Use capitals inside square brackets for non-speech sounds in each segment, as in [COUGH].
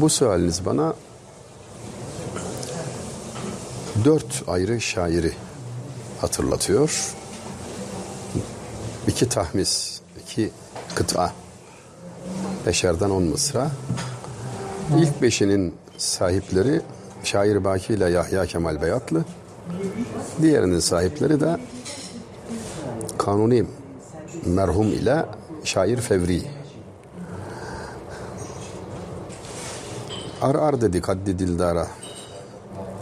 Bu sualiniz bana dört ayrı şairi hatırlatıyor. İki tahmis, iki kıta, beşerden on mısra. İlk beşinin sahipleri şair Baki ile Yahya Kemal Beyatlı. Diğerinin sahipleri de Kanuni merhum ile şair Fevri. Ar ar dedik haddi dildara.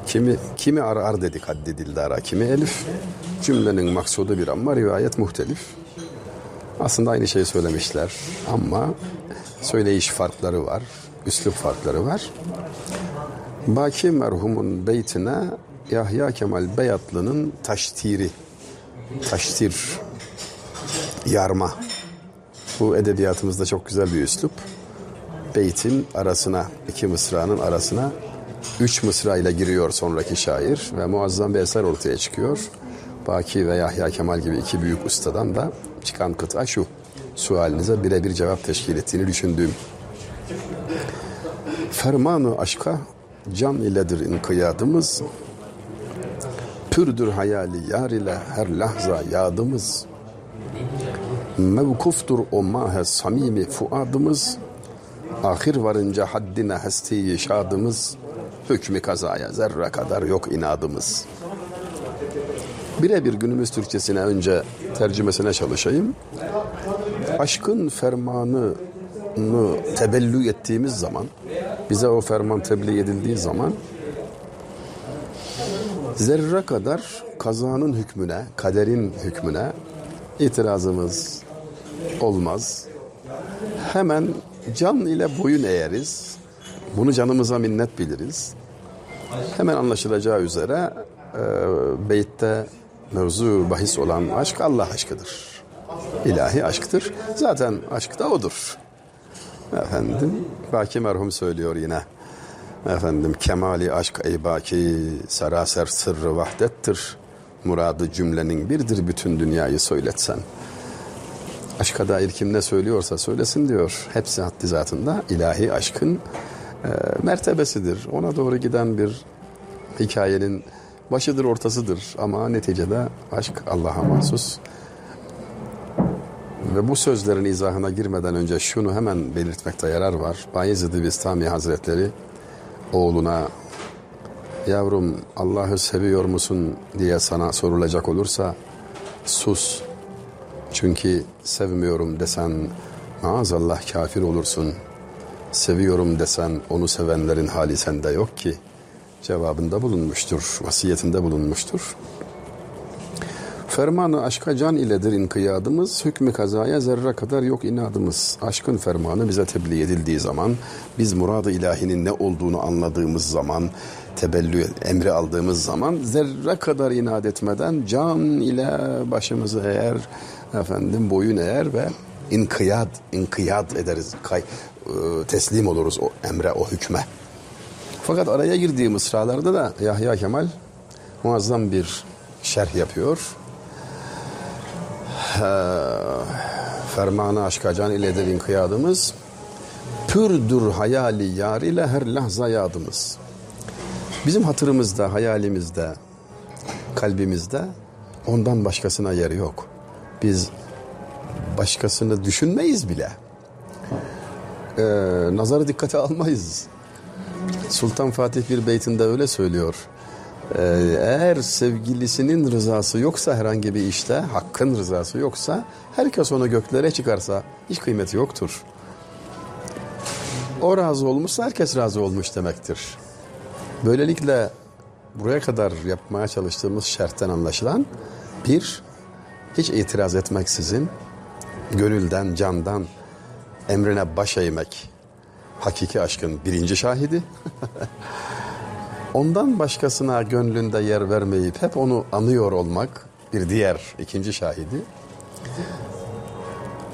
Kimi kimi ar ar dedik haddi dildara, kimi elif. Cümlenin maksudu bir ama rivayet muhtelif. Aslında aynı şeyi söylemişler ama söyleyiş farkları var, üslup farkları var. Baki merhumun beytine Yahya Kemal Beyatlı'nın taştiri, taştir, yarma. Bu edebiyatımızda çok güzel bir üslup. Beytin arasına, iki mısranın arasına üç mısra ile giriyor sonraki şair ve muazzam bir eser ortaya çıkıyor. Baki ve Yahya Kemal gibi iki büyük ustadan da çıkan kıta şu. Sualinize birebir cevap teşkil ettiğini düşündüğüm. Fermanı aşka can iledir inkıyadımız. Pürdür hayali yar ile her lahza yadımız. Mevkuftur o mahe samimi fuadımız. Ahir varınca haddine hestiyi şadımız. Hükmü kazaya zerre kadar yok inadımız. Birebir günümüz Türkçesine önce tercümesine çalışayım. Aşkın fermanını tebellü ettiğimiz zaman, bize o ferman tebliğ edildiği zaman zerre kadar kazanın hükmüne, kaderin hükmüne itirazımız olmaz. Hemen can ile boyun eğeriz. Bunu canımıza minnet biliriz. Hemen anlaşılacağı üzere e, beytte mevzu bahis olan aşk Allah aşkıdır. İlahi aşktır. Zaten aşk da odur. Efendim, Baki merhum söylüyor yine. Efendim, kemali aşk ey Baki, seraser sırrı vahdettir. Muradı cümlenin birdir bütün dünyayı söyletsen. Aşka dair kim ne söylüyorsa söylesin diyor. Hepsi haddi zatında ilahi aşkın e, mertebesidir. Ona doğru giden bir hikayenin başıdır ortasıdır ama neticede aşk Allah'a mahsus. Ve bu sözlerin izahına girmeden önce şunu hemen belirtmekte yarar var. Bayezid-i Bistami Hazretleri oğluna yavrum Allah'ı seviyor musun diye sana sorulacak olursa sus. Çünkü sevmiyorum desen maazallah kafir olursun. Seviyorum desen onu sevenlerin hali sende yok ki cevabında bulunmuştur, vasiyetinde bulunmuştur. Fermanı aşka can iledir inkıyadımız, hükmü kazaya zerre kadar yok inadımız. Aşkın fermanı bize tebliğ edildiği zaman, biz muradı ilahinin ne olduğunu anladığımız zaman, tebellü emri aldığımız zaman zerre kadar inat etmeden can ile başımızı eğer, efendim boyun eğer ve inkıyat, inkıyat ederiz, kay, teslim oluruz o emre, o hükme. Fakat araya girdiği mısralarda da Yahya Kemal muazzam bir şerh yapıyor. Fermanı aşka can ile devin kıyadımız pürdür hayali yar ile her lahza yadımız. Bizim hatırımızda, hayalimizde, kalbimizde ondan başkasına yer yok. Biz başkasını düşünmeyiz bile. Ee, nazarı dikkate almayız. Sultan Fatih bir beytinde öyle söylüyor. Ee, eğer sevgilisinin rızası yoksa herhangi bir işte, hakkın rızası yoksa, herkes onu göklere çıkarsa hiç kıymeti yoktur. O razı olmuşsa herkes razı olmuş demektir. Böylelikle buraya kadar yapmaya çalıştığımız şerhten anlaşılan bir, hiç itiraz etmeksizin, gönülden, candan emrine baş eğmek, hakiki aşkın birinci şahidi. [LAUGHS] Ondan başkasına gönlünde yer vermeyip hep onu anıyor olmak bir diğer ikinci şahidi.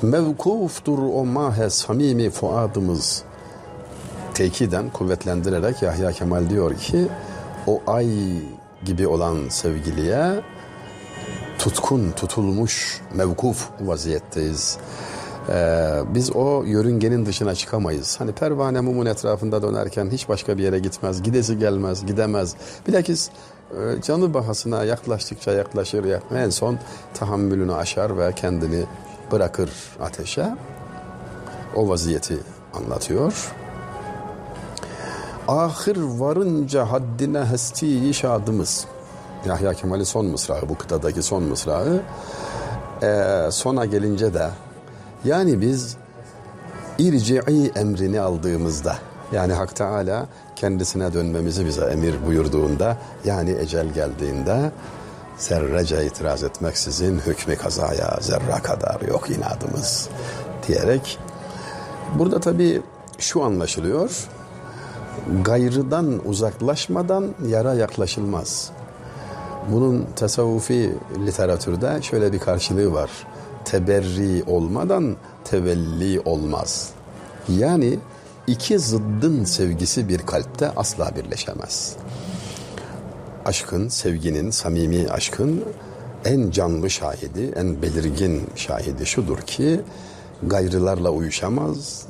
Mevkuftur o mahe samimi fuadımız. Tekiden kuvvetlendirerek Yahya Kemal diyor ki o ay gibi olan sevgiliye tutkun tutulmuş mevkuf vaziyetteyiz. Ee, biz o yörüngenin dışına çıkamayız. Hani pervane mumun etrafında dönerken hiç başka bir yere gitmez, gidesi gelmez, gidemez. Bilakis e, canı bahasına yaklaştıkça yaklaşır, yak- en son tahammülünü aşar ve kendini bırakır ateşe. O vaziyeti anlatıyor. Ahir varınca haddine hestiyi şadımız. Yahya Kemal'in son mısrağı, bu kıtadaki son mısrağı. Ee, sona gelince de yani biz irci'i emrini aldığımızda yani Hak Teala kendisine dönmemizi bize emir buyurduğunda yani ecel geldiğinde zerrece itiraz etmeksizin hükmü kazaya zerre kadar yok inadımız diyerek burada tabi şu anlaşılıyor gayrıdan uzaklaşmadan yara yaklaşılmaz. Bunun tasavvufi literatürde şöyle bir karşılığı var. Teberri olmadan tevelli olmaz. Yani iki zıddın sevgisi bir kalpte asla birleşemez. Aşkın, sevginin, samimi aşkın en canlı şahidi, en belirgin şahidi şudur ki gayrılarla uyuşamaz,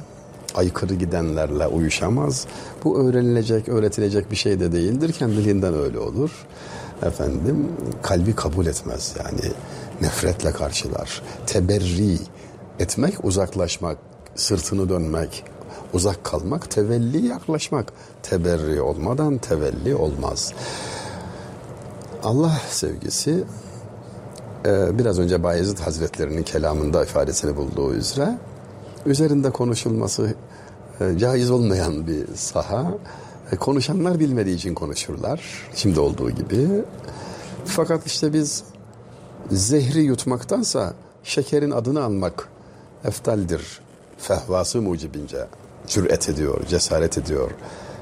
aykırı gidenlerle uyuşamaz. Bu öğrenilecek, öğretilecek bir şey de değildir. Kendiliğinden öyle olur. Efendim kalbi kabul etmez yani nefretle karşılar. Teberri etmek, uzaklaşmak, sırtını dönmek, uzak kalmak, tevelli yaklaşmak. Teberri olmadan tevelli olmaz. Allah sevgisi e, biraz önce Bayezid Hazretlerinin kelamında ifadesini bulduğu üzere üzerinde konuşulması e, caiz olmayan bir saha. E, Konuşanlar bilmediği için konuşurlar. Şimdi olduğu gibi. Fakat işte biz zehri yutmaktansa şekerin adını almak eftaldir. Fehvası mucibince cüret ediyor, cesaret ediyor.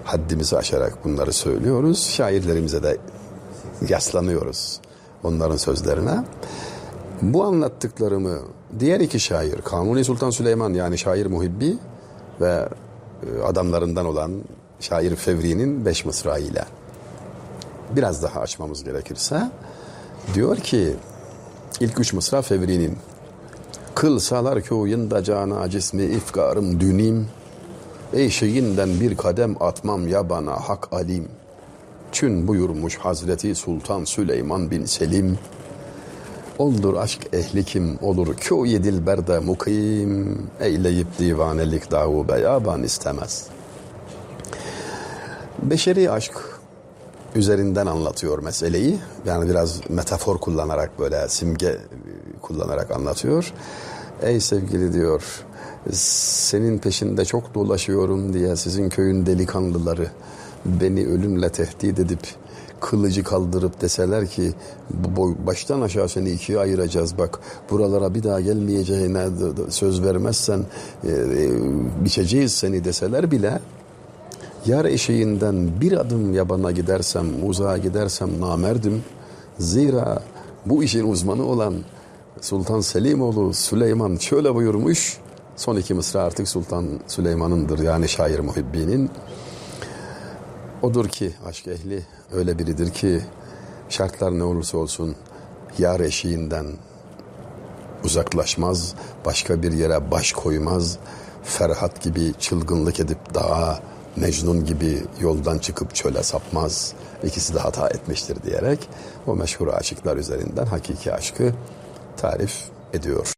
Haddimizi aşarak bunları söylüyoruz. Şairlerimize de yaslanıyoruz onların sözlerine. Bu anlattıklarımı diğer iki şair Kanuni Sultan Süleyman yani şair Muhibbi ve e, adamlarından olan şair Fevri'nin beş mısrağıyla biraz daha açmamız gerekirse diyor ki ilk üç mısra Fevri'nin. Kılsalar köyünde cana cismi ifkarım dünim. Eşeğinden bir kadem atmam yabana hak alim. Çün buyurmuş Hazreti Sultan Süleyman bin Selim Oldur aşk ehli kim olur köy dilberde mukim Eyleyip divanelik davu beyaban istemez Beşeri aşk üzerinden anlatıyor meseleyi. Yani biraz metafor kullanarak böyle simge kullanarak anlatıyor. Ey sevgili diyor senin peşinde çok dolaşıyorum diye sizin köyün delikanlıları beni ölümle tehdit edip kılıcı kaldırıp deseler ki baştan aşağı seni ikiye ayıracağız bak buralara bir daha gelmeyeceğine söz vermezsen e, e, biçeceğiz seni deseler bile Yar eşeğinden bir adım yabana gidersem, uzağa gidersem namerdim. Zira bu işin uzmanı olan Sultan Selimoğlu Süleyman şöyle buyurmuş. Son iki mısra artık Sultan Süleyman'ındır yani şair muhibbinin. Odur ki aşk ehli öyle biridir ki şartlar ne olursa olsun yar eşiğinden uzaklaşmaz, başka bir yere baş koymaz. Ferhat gibi çılgınlık edip dağa, Mecnun gibi yoldan çıkıp çöle sapmaz. İkisi de hata etmiştir diyerek o meşhur aşıklar üzerinden hakiki aşkı tarif ediyor.